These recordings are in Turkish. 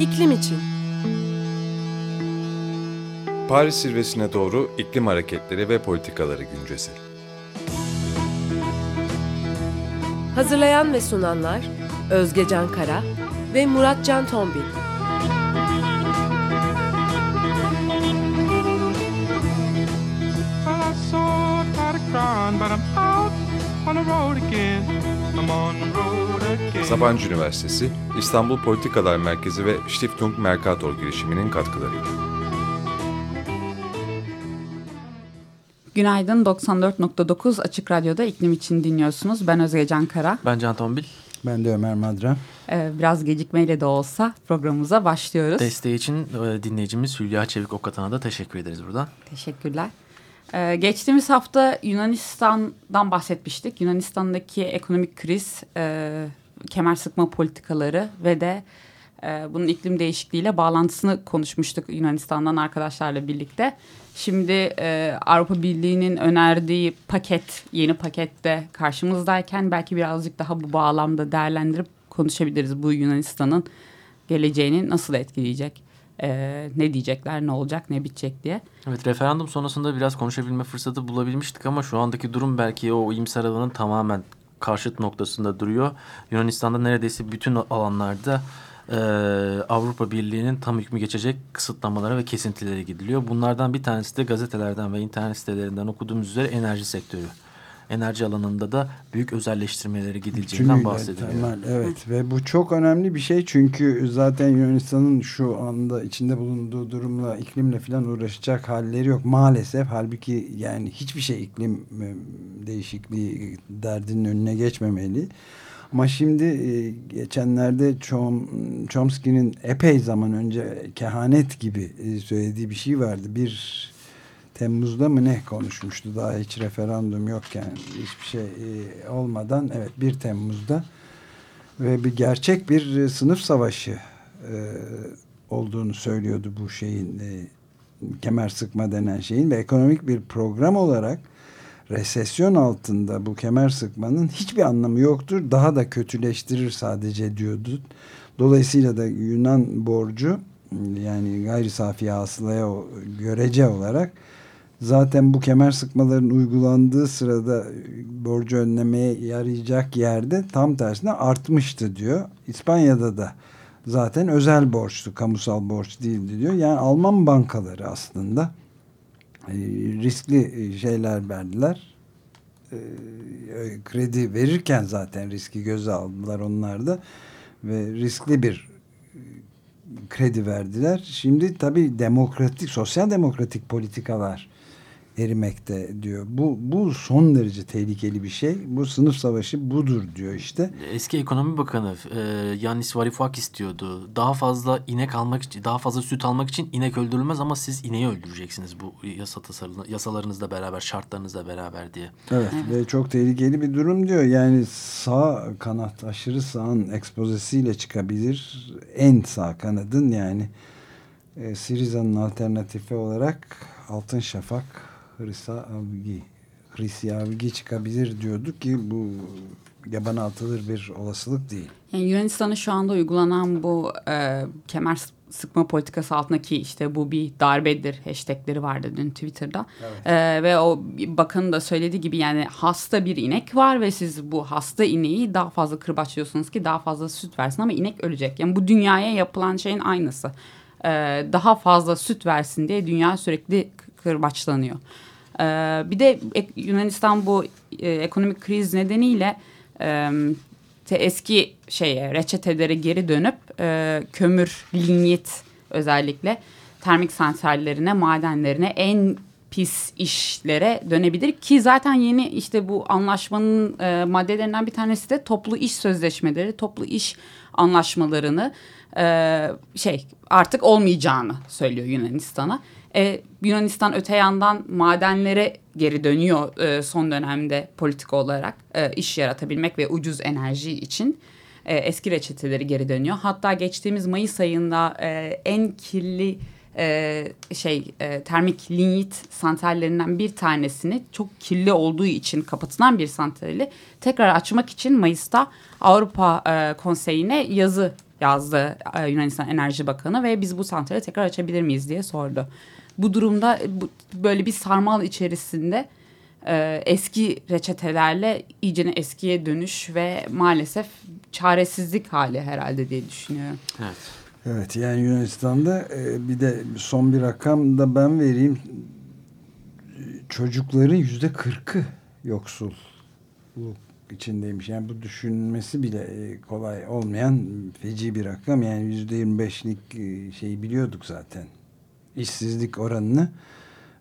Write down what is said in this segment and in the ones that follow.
İklim için. Paris zirvesine doğru iklim hareketleri ve politikaları güncesi. Hazırlayan ve sunanlar Özge Can Kara ve Murat Can Tombil. Well, I saw a pot of crying, but I'm out on the road again. Sabancı Üniversitesi, İstanbul Politikalar Merkezi ve Stiftung Mercator girişiminin katkılarıyla. Günaydın 94.9 Açık Radyo'da iklim için dinliyorsunuz. Ben Özge Can Kara. Ben Can Tombil. Ben de Ömer Madra. Ee, biraz gecikmeyle de olsa programımıza başlıyoruz. Desteği için e, dinleyicimiz Hülya Çevik Okatan'a da teşekkür ederiz buradan. Teşekkürler. Ee, geçtiğimiz hafta Yunanistan'dan bahsetmiştik. Yunanistan'daki ekonomik kriz, e, kemer sıkma politikaları ve de e, bunun iklim değişikliğiyle bağlantısını konuşmuştuk Yunanistan'dan arkadaşlarla birlikte. Şimdi e, Avrupa Birliği'nin önerdiği paket, yeni pakette karşımızdayken belki birazcık daha bu bağlamda değerlendirip konuşabiliriz. Bu Yunanistan'ın geleceğini nasıl etkileyecek, e, ne diyecekler, ne olacak, ne bitecek diye. Evet referandum sonrasında biraz konuşabilme fırsatı bulabilmiştik ama şu andaki durum belki o iyimser alanın tamamen karşıt noktasında duruyor. Yunanistan'da neredeyse bütün alanlarda e, Avrupa Birliği'nin tam hükmü geçecek kısıtlamalara ve kesintilere gidiliyor. Bunlardan bir tanesi de gazetelerden ve internet sitelerinden okuduğumuz üzere enerji sektörü. Enerji alanında da büyük özelleştirmeleri gidileceğinden Tümüyle bahsediliyor. temel, evet ve bu çok önemli bir şey çünkü zaten Yunanistan'ın şu anda içinde bulunduğu durumla iklimle falan uğraşacak halleri yok maalesef. Halbuki yani hiçbir şey iklim e, değişikliği derdinin önüne geçmemeli. Ama şimdi e, geçenlerde Chom, Chomsky'nin epey zaman önce kehanet gibi e, söylediği bir şey vardı. Bir Temmuz'da mı ne konuşmuştu daha hiç referandum yokken hiçbir şey e, olmadan evet 1 Temmuz'da ve bir gerçek bir e, sınıf savaşı e, olduğunu söylüyordu bu şeyin e, kemer sıkma denen şeyin ve ekonomik bir program olarak resesyon altında bu kemer sıkmanın hiçbir anlamı yoktur. Daha da kötüleştirir sadece diyordu. Dolayısıyla da Yunan borcu yani gayri safi hasılaya görece olarak zaten bu kemer sıkmaların uygulandığı sırada borcu önlemeye yarayacak yerde tam tersine artmıştı diyor. İspanya'da da zaten özel borçtu, kamusal borç değildi diyor. Yani Alman bankaları aslında e, riskli şeyler verdiler. E, kredi verirken zaten riski göze aldılar onlar da ve riskli bir e, kredi verdiler. Şimdi tabii demokratik, sosyal demokratik politikalar erimekte diyor. Bu, bu son derece tehlikeli bir şey. Bu sınıf savaşı budur diyor işte. Eski ekonomi bakanı e, Yannis Varoufakis diyordu. Daha fazla inek almak için, daha fazla süt almak için inek öldürülmez ama siz ineği öldüreceksiniz bu yasa tasarını, yasalarınızla beraber, şartlarınızla beraber diye. Evet, ve çok tehlikeli bir durum diyor. Yani sağ kanat aşırı sağın ekspozesiyle çıkabilir. En sağ kanadın yani e, Siriza'nın alternatifi olarak Altın Şafak Hrisa Avgi Hrisi Avgi çıkabilir diyorduk ki bu yabana atılır bir olasılık değil. Yani Yunanistan'a şu anda uygulanan bu e, kemer sıkma politikası altındaki işte bu bir darbedir hashtagleri vardı dün Twitter'da. E, ve o bakanın da söylediği gibi yani hasta bir inek var ve siz bu hasta ineği daha fazla kırbaçlıyorsunuz ki daha fazla süt versin ama inek ölecek. Yani bu dünyaya yapılan şeyin aynısı. E, daha fazla süt versin diye dünya sürekli kırbaçlanıyor. E, bir de Yunanistan bu e, ekonomik kriz nedeniyle e, te- eski şeye reçetelere geri dönüp e, kömür, linyit özellikle termik santrallerine, madenlerine en pis işlere dönebilir ki zaten yeni işte bu anlaşmanın e, maddelerinden bir tanesi de toplu iş sözleşmeleri, toplu iş anlaşmalarını e, şey artık olmayacağını söylüyor Yunanistan'a. E, Yunanistan öte yandan madenlere geri dönüyor e, son dönemde politik olarak e, iş yaratabilmek ve ucuz enerji için e, eski reçeteleri geri dönüyor. Hatta geçtiğimiz Mayıs ayında e, en kirli e, şey e, termik linyit santrallerinden bir tanesini çok kirli olduğu için kapatılan bir santrali tekrar açmak için Mayıs'ta Avrupa e, Konseyi'ne yazı yazdı e, Yunanistan Enerji Bakanı ve biz bu santrali tekrar açabilir miyiz diye sordu. Bu durumda bu, böyle bir sarmal içerisinde e, eski reçetelerle iyice eskiye dönüş ve maalesef çaresizlik hali herhalde diye düşünüyorum. Evet. Evet yani Yunanistan'da e, bir de son bir rakam da ben vereyim. Çocukların yüzde kırkı yoksulluk içindeymiş. Yani bu düşünmesi bile e, kolay olmayan feci bir rakam. Yani yüzde yirmi beşlik e, şeyi biliyorduk zaten. İşsizlik oranını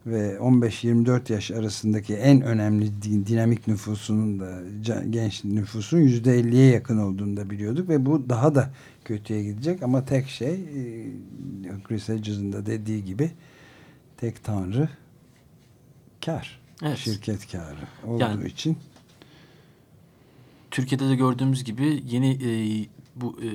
ve 15-24 yaş arasındaki en önemli dinamik nüfusunun da genç nüfusun %50'ye yakın olduğunu da biliyorduk ve bu daha da kötüye gidecek ama tek şey Chris Hedges'in de dediği gibi tek tanrı kar. Evet. Şirket karı olduğu yani, için. Türkiye'de de gördüğümüz gibi yeni e, bu e,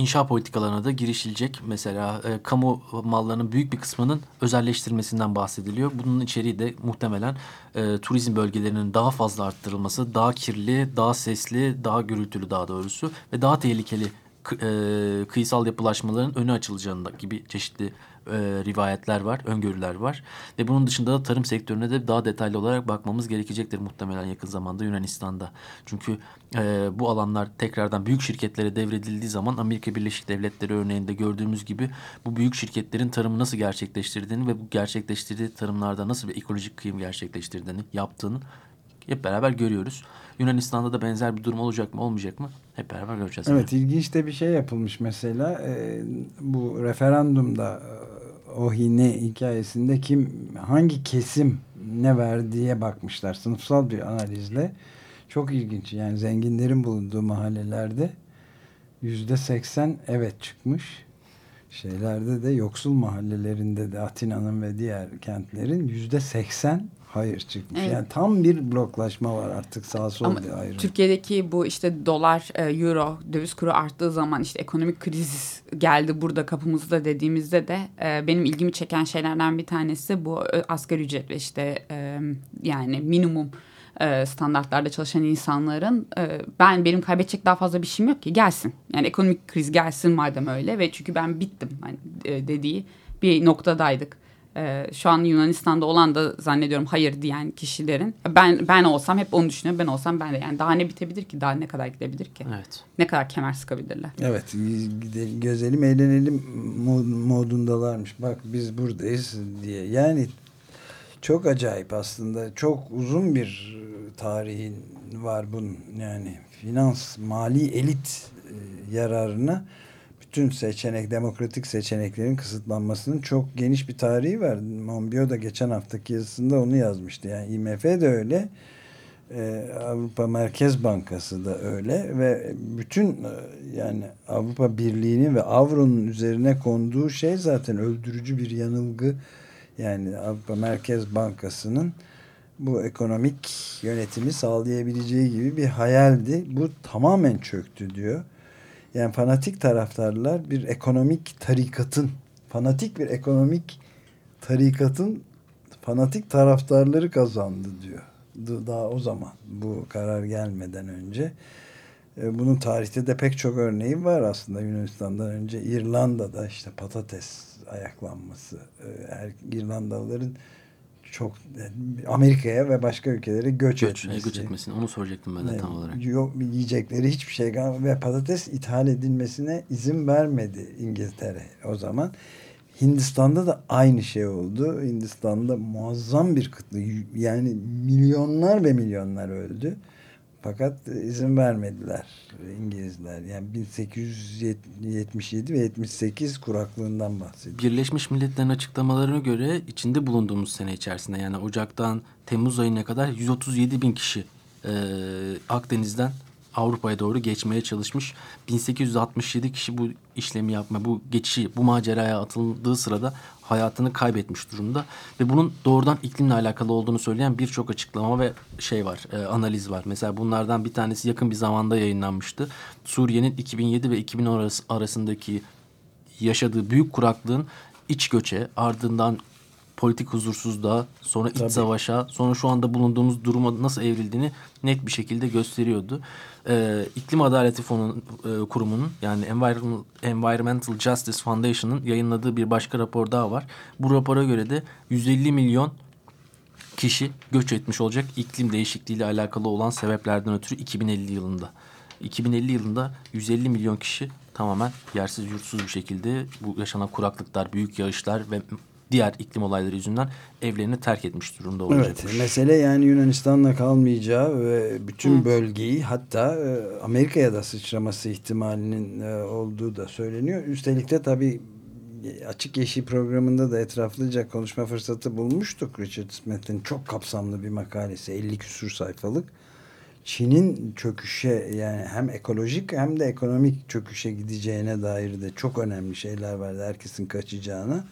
inşa politikalarına da girişilecek. Mesela e, kamu mallarının büyük bir kısmının özelleştirilmesinden bahsediliyor. Bunun içeriği de muhtemelen e, turizm bölgelerinin daha fazla arttırılması, daha kirli, daha sesli, daha gürültülü daha doğrusu ve daha tehlikeli e, kıyısal yapılaşmaların önü açılacağında gibi çeşitli e, rivayetler var, öngörüler var. Ve bunun dışında da tarım sektörüne de daha detaylı olarak bakmamız gerekecektir muhtemelen yakın zamanda Yunanistan'da. Çünkü e, bu alanlar tekrardan büyük şirketlere devredildiği zaman Amerika Birleşik Devletleri örneğinde gördüğümüz gibi bu büyük şirketlerin tarımı nasıl gerçekleştirdiğini ve bu gerçekleştirdiği tarımlarda nasıl bir ekolojik kıyım gerçekleştirdiğini, yaptığını hep beraber görüyoruz. Yunanistan'da da benzer bir durum olacak mı olmayacak mı hep beraber göreceğiz. Evet yani. ilginç de bir şey yapılmış mesela e, bu referandumda o hine hikayesinde kim hangi kesim ne verdiğe bakmışlar. Sınıfsal bir analizle çok ilginç. Yani zenginlerin bulunduğu mahallelerde yüzde seksen evet çıkmış. Şeylerde de yoksul mahallelerinde de Atina'nın ve diğer kentlerin yüzde seksen hayır çıkmış. Evet. Yani tam bir bloklaşma var artık sağ sol Ama ayrı. Türkiye'deki bu işte dolar, e, euro, döviz kuru arttığı zaman işte ekonomik kriz geldi burada kapımızda dediğimizde de e, benim ilgimi çeken şeylerden bir tanesi bu e, asgari ücret ve işte yani minimum standartlarda çalışan insanların ben benim kaybedecek daha fazla bir şeyim yok ki gelsin. Yani ekonomik kriz gelsin madem öyle ve çünkü ben bittim hani, dediği bir noktadaydık e, şu an Yunanistan'da olan da zannediyorum hayır diyen kişilerin. Ben ben olsam hep onu düşünüyorum ben olsam ben de. Yani daha ne bitebilir ki daha ne kadar gidebilir ki? Evet. ne kadar kemer sıkabilirler? Evet gezelim eğlenelim modundalarmış. Bak biz buradayız diye. Yani çok acayip aslında. Çok uzun bir tarihin var bunun. Yani finans mali elit e, yararına bütün seçenek, demokratik seçeneklerin kısıtlanmasının çok geniş bir tarihi var. Monbiot da geçen haftaki yazısında onu yazmıştı. Yani IMF de öyle. Ee, Avrupa Merkez Bankası da öyle ve bütün e, yani Avrupa Birliği'nin ve Avro'nun üzerine konduğu şey zaten öldürücü bir yanılgı. Yani Avrupa Merkez Bankası'nın bu ekonomik yönetimi sağlayabileceği gibi bir hayaldi. Bu tamamen çöktü diyor. Yani fanatik taraftarlar bir ekonomik tarikatın, fanatik bir ekonomik tarikatın fanatik taraftarları kazandı diyor. Daha o zaman bu karar gelmeden önce. E, bunun tarihte de pek çok örneği var aslında Yunanistan'dan önce. İrlanda'da işte patates ayaklanması. E, İrlandalıların çok Amerika'ya ve başka ülkelere göç, göç etmesi. Göç etmesini onu soracaktım ben de tam olarak. Yok yiyecekleri hiçbir şey ve patates ithal edilmesine izin vermedi İngiltere o zaman. Hindistan'da da aynı şey oldu. Hindistan'da muazzam bir kıtlık yani milyonlar ve milyonlar öldü. Fakat izin vermediler İngilizler. Yani 1877 ve 78 kuraklığından bahsediyor. Birleşmiş Milletler'in açıklamalarına göre içinde bulunduğumuz sene içerisinde yani Ocak'tan Temmuz ayına kadar 137 bin kişi e, Akdeniz'den Avrupa'ya doğru geçmeye çalışmış. 1867 kişi bu işlemi yapma, bu geçişi, bu maceraya atıldığı sırada hayatını kaybetmiş durumda. Ve bunun doğrudan iklimle alakalı olduğunu söyleyen birçok açıklama ve şey var, e, analiz var. Mesela bunlardan bir tanesi yakın bir zamanda yayınlanmıştı. Suriye'nin 2007 ve 2010 arası, arasındaki yaşadığı büyük kuraklığın iç göçe, ardından politik huzursuzluğa, sonra iç Tabii. savaşa, sonra şu anda bulunduğumuz duruma nasıl evrildiğini net bir şekilde gösteriyordu. Ee, İklim Adaleti Fonu e, kurumunun yani Environmental, Environmental Justice Foundation'ın yayınladığı bir başka rapor daha var. Bu rapora göre de 150 milyon kişi göç etmiş olacak iklim değişikliği ile alakalı olan sebeplerden ötürü 2050 yılında. 2050 yılında 150 milyon kişi tamamen yersiz yurtsuz bir şekilde bu yaşanan kuraklıklar, büyük yağışlar ve diğer iklim olayları yüzünden evlerini terk etmiş durumda Evet, olacakmış. mesele yani Yunanistan'la kalmayacağı ve bütün Evet. bölgeyi hatta e, Amerika'ya da sıçraması ihtimalinin e, olduğu da söyleniyor. Üstelik de tabii Açık Yeşil programında da etraflıca konuşma fırsatı bulmuştuk. Richard Smith'in çok kapsamlı bir makalesi 50 küsur sayfalık. Çin'in çöküşe yani hem ekolojik hem de ekonomik çöküşe gideceğine dair de çok önemli şeyler vardı. Herkesin kaçacağına.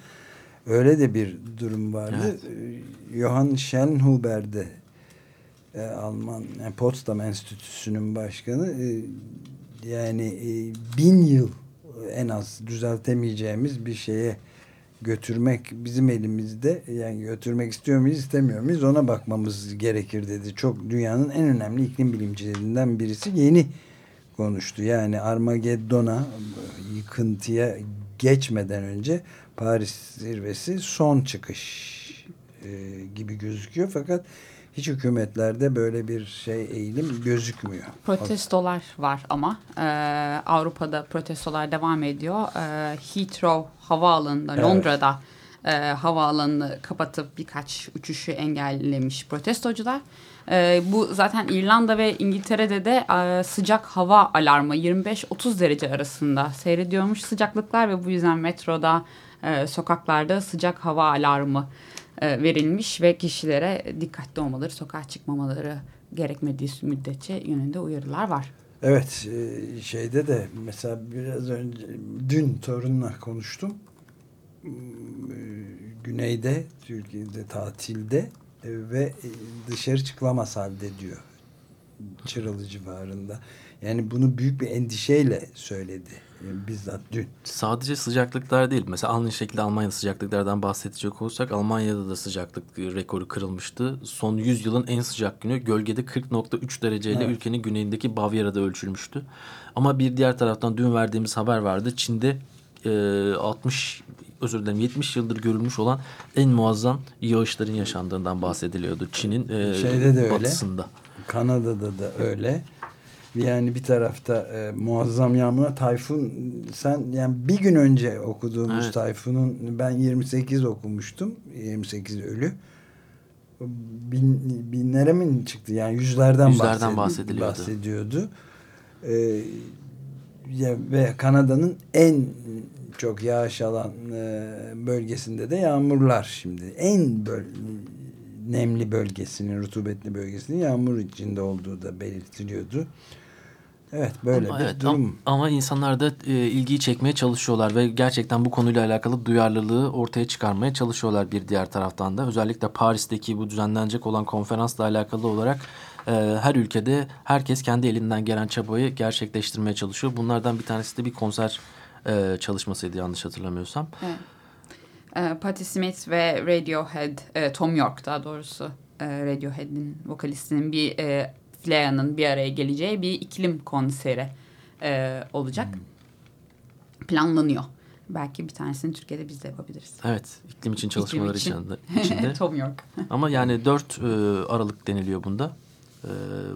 Öyle de bir durum vardı. Ee, Johann Schellnhuber'de e, Alman yani Potsdam Enstitüsü'nün başkanı e, yani e, bin yıl en az düzeltemeyeceğimiz bir şeye götürmek bizim elimizde yani götürmek istiyor muyuz istemiyor muyuz ona bakmamız gerekir dedi. Çok dünyanın en önemli iklim bilimcilerinden birisi yeni konuştu. Yani Armageddon'a yıkıntıya geçmeden önce Paris zirvesi son çıkış e, gibi gözüküyor fakat hiç hükümetlerde böyle bir şey eğilim gözükmüyor. Protestolar var ama e, Avrupa'da protestolar devam ediyor. E, Heathrow havaalanında Evet. Londra'da e, havaalanını kapatıp birkaç uçuşu engellemiş protestocular. E, bu zaten İrlanda ve İngiltere'de de e, sıcak hava alarmı 25-30 derece arasında seyrediyormuş sıcaklıklar ve bu yüzden metroda, e, sokaklarda sıcak hava alarmı e, verilmiş ve kişilere dikkatli olmaları, sokağa çıkmamaları gerekmediği müddetçe yönünde uyarılar var. Evet e, şeyde de mesela biraz önce dün torunla konuştum. Güneyde Türkiye'de tatilde e, ve e, dışarı çıkılamaz halde diyor. Çıralı civarında. Yani bunu büyük bir endişeyle söyledi. e, Bizzat dün. Sadece sıcaklıklar değil. Mesela aynı şekilde Almanya'da sıcaklıklardan bahsedecek olursak Almanya'da da sıcaklık rekoru kırılmıştı. Son 100 yılın en sıcak günü gölgede 40.3 dereceyle Evet. ülkenin güneyindeki Bavyera'da ölçülmüştü. Ama bir diğer taraftan dün verdiğimiz haber vardı. Çin'de e, 60 özür dilerim 70 yıldır görülmüş olan en muazzam yağışların yaşandığından bahsediliyordu. Çin'in e, Şeyde de öyle. batısında. Kanada'da da öyle. Yani bir tarafta e, muazzam yağmura tayfun sen yani bir gün önce okuduğumuz Evet. tayfunun ben 28 okumuştum. 28 ölü. Bin, binlere mi çıktı? Yani yüzlerden, Yüzlerden bahsed- bahsediliyordu. bahsediyordu. E, ya, ve Kanada'nın en çok yağış alan e, bölgesinde de yağmurlar şimdi. En böl nemli bölgesinin, rutubetli bölgesinin yağmur içinde olduğu da belirtiliyordu. Evet böyle ama, bir evet, durum. Ama, ama insanlar da e, ilgiyi çekmeye çalışıyorlar ve gerçekten bu konuyla alakalı duyarlılığı ortaya çıkarmaya çalışıyorlar bir diğer taraftan da. Özellikle Paris'teki bu düzenlenecek olan konferansla alakalı olarak e, her ülkede herkes kendi elinden gelen çabayı gerçekleştirmeye çalışıyor. Bunlardan bir tanesi de bir konser e, çalışmasıydı yanlış hatırlamıyorsam. Evet. E, Patti Smith ve Radiohead, e, Tom York daha doğrusu e, Radiohead'in vokalistinin bir e, Flea'nın bir araya geleceği bir iklim konseri e, olacak. Planlanıyor. Belki bir tanesini Türkiye'de biz de yapabiliriz. Evet iklim için çalışmalar için. içinde. içinde. Tom York. Ama yani 4 e, Aralık deniliyor bunda. E,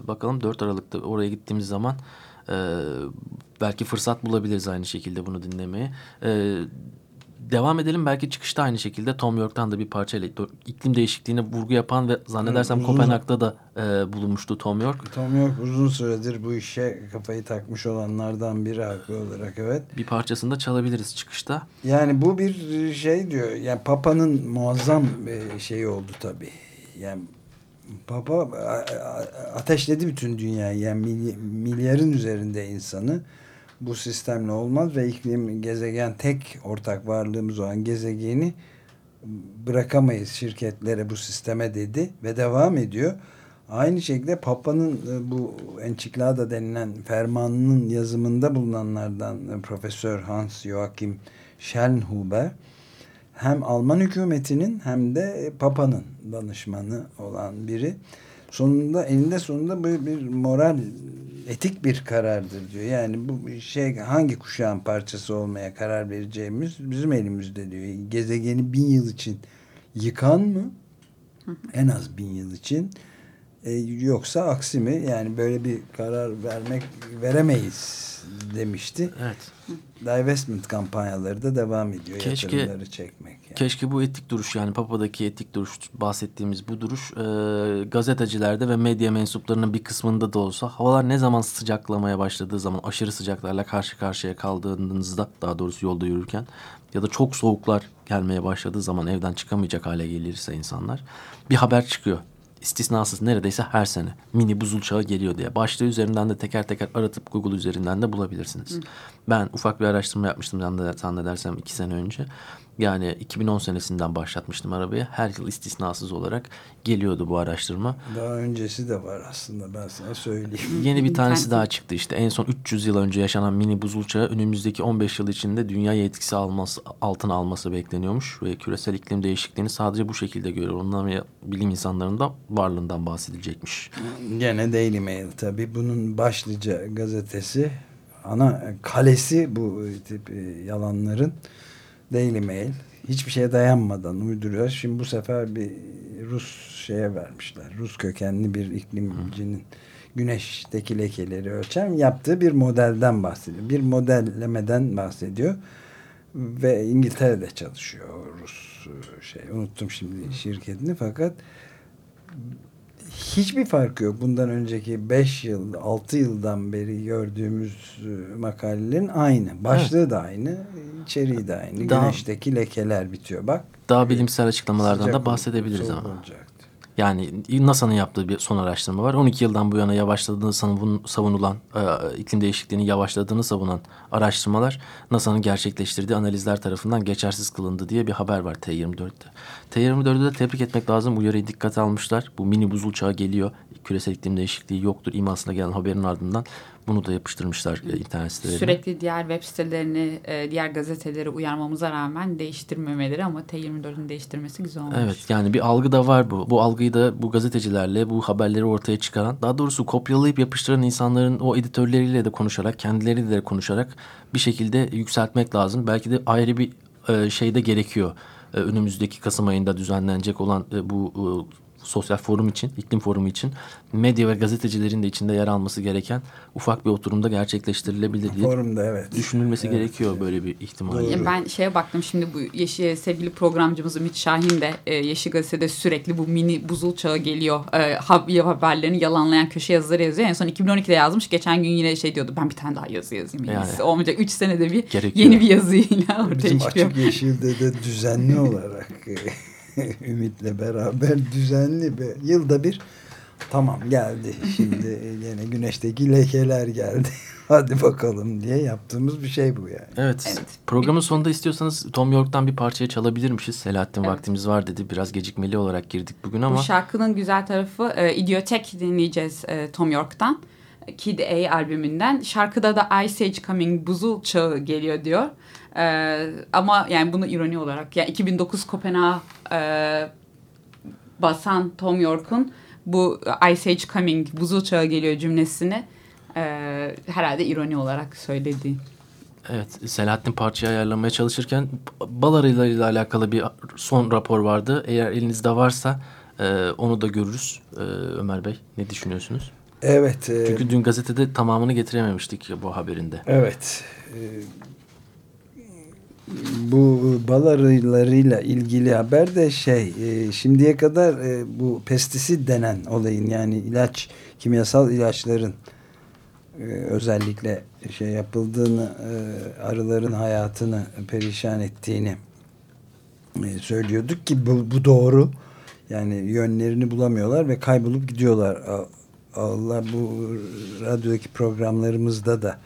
bakalım 4 Aralık'ta oraya gittiğimiz zaman e, belki fırsat bulabiliriz aynı şekilde bunu dinlemeye. E, devam edelim belki çıkışta aynı şekilde Tom York'tan da bir parçayla iklim değişikliğine vurgu yapan ve zannedersem Uzun- Kopenhag'da da e, bulunmuştu Tom York. Tom York uzun süredir bu işe kafayı takmış olanlardan biri haklı olarak evet. Bir parçasını da çalabiliriz çıkışta. Yani bu bir şey diyor. Yani Papa'nın muazzam bir şeyi oldu tabii. Yani Papa ateşledi bütün dünyayı. Yani mily- milyarın üzerinde insanı bu sistemle olmaz ve iklim gezegen tek ortak varlığımız olan gezegeni bırakamayız şirketlere bu sisteme dedi ve devam ediyor. Aynı şekilde Papa'nın e, bu Enchiklada denilen fermanının yazımında bulunanlardan e, Profesör Hans Joachim Schellnhuber hem Alman hükümetinin hem de Papa'nın danışmanı olan biri. Sonunda elinde sonunda bu bir moral etik bir karardır diyor. Yani bu şey hangi kuşağın parçası olmaya karar vereceğimiz bizim elimizde diyor. Gezegeni bin yıl için yıkan mı? En az bin yıl için. E, yoksa aksi mi? Yani böyle bir karar vermek veremeyiz demişti. Evet. Divestment kampanyaları da devam ediyor. Keşke- Yatırımları çekmek. Yani. Keşke bu etik duruş yani Papa'daki etik duruş bahsettiğimiz bu duruş e, gazetecilerde ve medya mensuplarının bir kısmında da olsa havalar ne zaman sıcaklamaya başladığı zaman aşırı sıcaklarla karşı karşıya kaldığınızda daha doğrusu yolda yürürken ya da çok soğuklar gelmeye başladığı zaman evden çıkamayacak hale gelirse insanlar bir haber çıkıyor. İstisnasız neredeyse her sene mini buzul çağı geliyor diye. Başlığı üzerinden de teker teker aratıp Google üzerinden de bulabilirsiniz. Ben ufak bir araştırma yapmıştım zanneder- zannedersem iki sene önce. Yani 2010 senesinden başlatmıştım arabayı. Her yıl istisnasız olarak geliyordu bu araştırma. Daha öncesi de var aslında ben sana söyleyeyim. Yeni bir tanesi daha çıktı işte. En son 300 yıl önce yaşanan mini buzul çağı önümüzdeki 15 yıl içinde dünyayı etkisi alması, altına alması bekleniyormuş. Ve küresel iklim değişikliğini sadece bu şekilde görüyor. Bilim insanlarının da varlığından bahsedilecekmiş. Gene Daily Mail tabii bunun başlıca gazetesi ana kalesi bu tip e, yalanların Daily Mail hiçbir şeye dayanmadan uyduruyor. Şimdi bu sefer bir Rus şeye vermişler. Rus kökenli bir iklimcinin güneşteki lekeleri ölçen yaptığı bir modelden bahsediyor. Bir modellemeden bahsediyor. Ve İngiltere'de çalışıyor Rus e, şey. Unuttum şimdi şirketini fakat hiçbir farkı yok. Bundan önceki 5 yıl, 6 yıldan beri gördüğümüz e, makalelerin aynı. Başlığı da aynı, içeriği de aynı. Daha- Güneşteki lekeler bitiyor. Bak. Daha bilimsel açıklamalardan sıcak da bahsedebiliriz ama. olacaktı. Yani NASA'nın yaptığı bir son araştırma var. 12 yıldan bu yana yavaşladığını savun- savunulan, e, iklim değişikliğinin yavaşladığını savunan araştırmalar NASA'nın gerçekleştirdiği analizler tarafından geçersiz kılındı diye bir haber var T24'te. T24'de de tebrik etmek lazım. Uyarıyı dikkate almışlar. Bu mini buzul çağı geliyor. Küresel iklim değişikliği yoktur. imasına gelen haberin ardından bunu da yapıştırmışlar e, internet sitelerine. Sürekli diğer web sitelerini, e, diğer gazeteleri uyarmamıza rağmen değiştirmemeleri ama T24'ün değiştirmesi güzel olmuş. Evet yani bir algı da var bu. Bu algıyı da bu gazetecilerle bu haberleri ortaya çıkaran daha doğrusu kopyalayıp yapıştıran insanların o editörleriyle de konuşarak kendileriyle de konuşarak bir şekilde yükseltmek lazım. Belki de ayrı bir e, şey de gerekiyor. E, önümüzdeki Kasım ayında düzenlenecek olan e, bu e, sosyal forum için, iklim forumu için medya ve gazetecilerin de içinde yer alması gereken ufak bir oturumda gerçekleştirilebilir diye Forumda evet. düşünülmesi Evet. gerekiyor böyle bir ihtimal. Doğru. Ya Ben şeye baktım şimdi bu Yeşil, sevgili programcımız Ümit Şahin de e, Yeşil Gazete'de sürekli bu mini buzul çağı geliyor. E, hab- haberlerini yalanlayan köşe yazıları yazıyor. En son 2012'de yazmış. Geçen gün yine şey diyordu ben bir tane daha yazı yazayım. Yani. iyisi. Olmayacak 3 senede bir Gerekiyor. yeni bir yazıyla ortaya Bizim çıkıyor. Açık Yeşil'de de düzenli olarak e, Ümit'le beraber düzenli bir yılda bir tamam geldi şimdi yine güneşteki lekeler geldi hadi bakalım diye yaptığımız bir şey bu yani. Evet. Evet. Programın sonunda istiyorsanız Tom York'tan bir parçayı çalabilirmişiz. Selahattin Evet. vaktimiz var dedi. Biraz gecikmeli olarak girdik bugün ama Bu şarkının güzel tarafı e, İdiotek dinleyeceğiz e, Tom York'tan. Kid A albümünden. Şarkıda da Ice Age Coming buzul çağı geliyor diyor. E, ama yani bunu ironi olarak yani 2009 Kopenhag e, basan Tom York'un bu Ice Age Coming buzul çağı geliyor cümlesini e, herhalde ironi olarak söylediği. evet Selahattin parçayı ayarlamaya çalışırken bal arılarıyla alakalı bir son rapor vardı. Eğer elinizde varsa e, onu da görürüz. E, Ömer Bey ne düşünüyorsunuz? Evet. e, Çünkü dün gazetede tamamını getirememiştik bu haberinde. Evet. e, bu bal arılarıyla ilgili haber de şey e, şimdiye kadar e, bu pestisit denen olayın yani ilaç kimyasal ilaçların e, özellikle şey yapıldığını arıların hayatını perişan ettiğini söylüyorduk ki bu, bu doğru. Yani yönlerini bulamıyorlar ve kaybolup gidiyorlar. Allah bu radyodaki programlarımızda da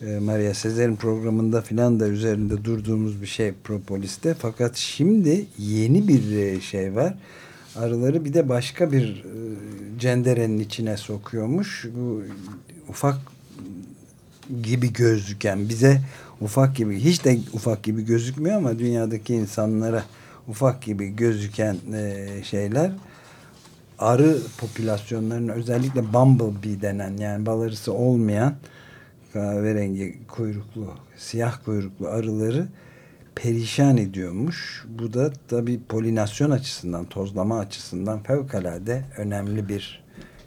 Maria Sezer'in programında filan da üzerinde durduğumuz bir şey Propolis'te. Fakat şimdi yeni bir e, şey var. Arıları bir de başka bir e, cenderenin içine sokuyormuş. Bu ufak gibi gözüken bize ufak gibi hiç de ufak gibi gözükmüyor ama dünyadaki insanlara ufak gibi gözüken e, şeyler arı popülasyonlarının özellikle bumblebee denen yani bal arısı olmayan kahverengi kuyruklu siyah kuyruklu arıları perişan ediyormuş. Bu da tabi polinasyon açısından tozlama açısından fevkalade önemli bir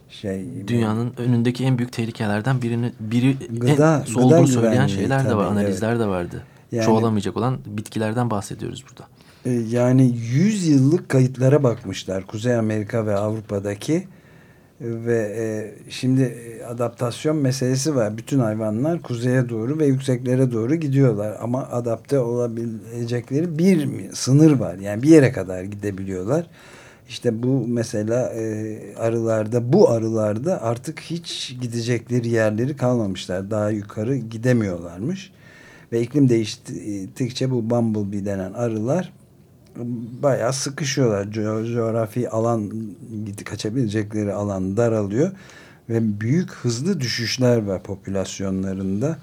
şey. Dünyanın önündeki en büyük tehlikelerden birini biri Gıda- en gıda söyleyen şeyler de var, tabii, analizler de vardı. Yani- Çoğalamayacak olan bitkilerden bahsediyoruz burada. E, yani 100 yıllık kayıtlara bakmışlar Kuzey Amerika ve Avrupa'daki ve e, şimdi e, adaptasyon meselesi var. Bütün hayvanlar kuzeye doğru ve yükseklere doğru gidiyorlar ama adapte olabilecekleri bir sınır var. Yani bir yere kadar gidebiliyorlar. İşte bu mesela e, arılarda bu arılarda artık hiç gidecekleri yerleri kalmamışlar. Daha yukarı gidemiyorlarmış. Ve iklim değiştikçe bu bumblebee denen arılar bayağı sıkışıyorlar. Co- coğrafi alan kaçabilecekleri alan daralıyor ve büyük hızlı düşüşler var popülasyonlarında.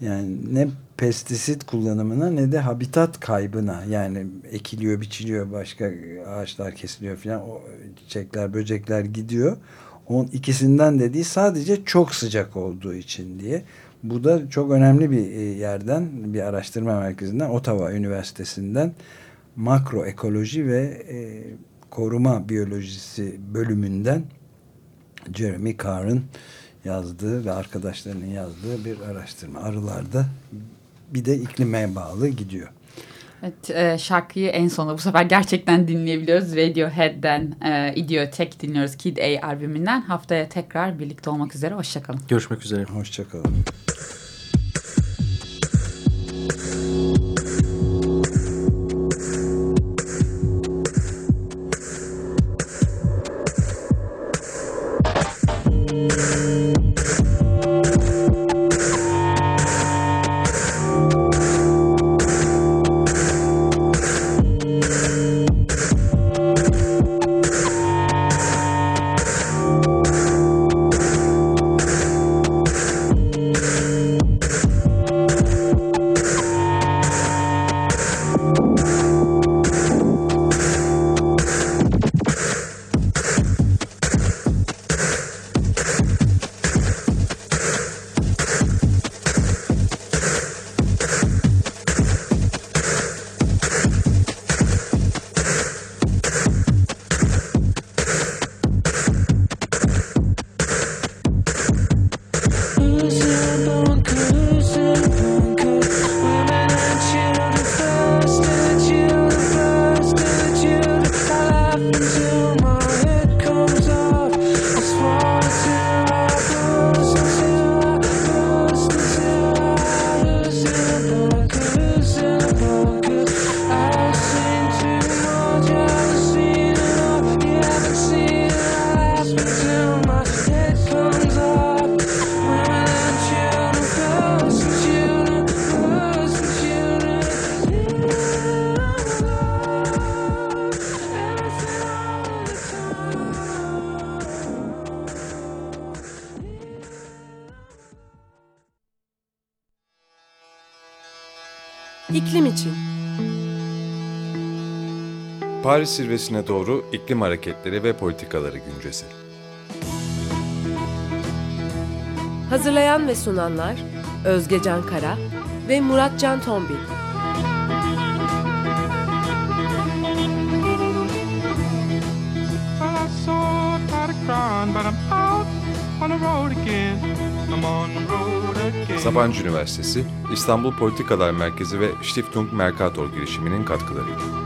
Yani ne pestisit kullanımına ne de habitat kaybına yani ekiliyor, biçiliyor, başka ağaçlar kesiliyor filan o çiçekler, böcekler gidiyor. Onun ikisinden de değil sadece çok sıcak olduğu için diye. Bu da çok önemli bir e, yerden, bir araştırma merkezinden, Ottawa Üniversitesi'nden makro ekoloji ve e, koruma biyolojisi bölümünden Jeremy Carr'ın yazdığı ve arkadaşlarının yazdığı bir araştırma. Arılarda bir de iklime bağlı gidiyor. Evet, e, şarkıyı en sona bu sefer gerçekten dinleyebiliyoruz. Radiohead'den e, Idiotek dinliyoruz. Kid A albümünden. Haftaya tekrar birlikte olmak üzere. Hoşçakalın. Görüşmek üzere. Hoşçakalın. İklim için. Paris zirvesine doğru iklim hareketleri ve politikaları güncesi. Hazırlayan ve sunanlar Özge Can Kara ve Murat Can Tombil. Well, I saw a pot of crying, but I'm out on the road again. Sabancı Üniversitesi, İstanbul Politikalar Merkezi ve Stiftung Mercator girişiminin katkılarıyla.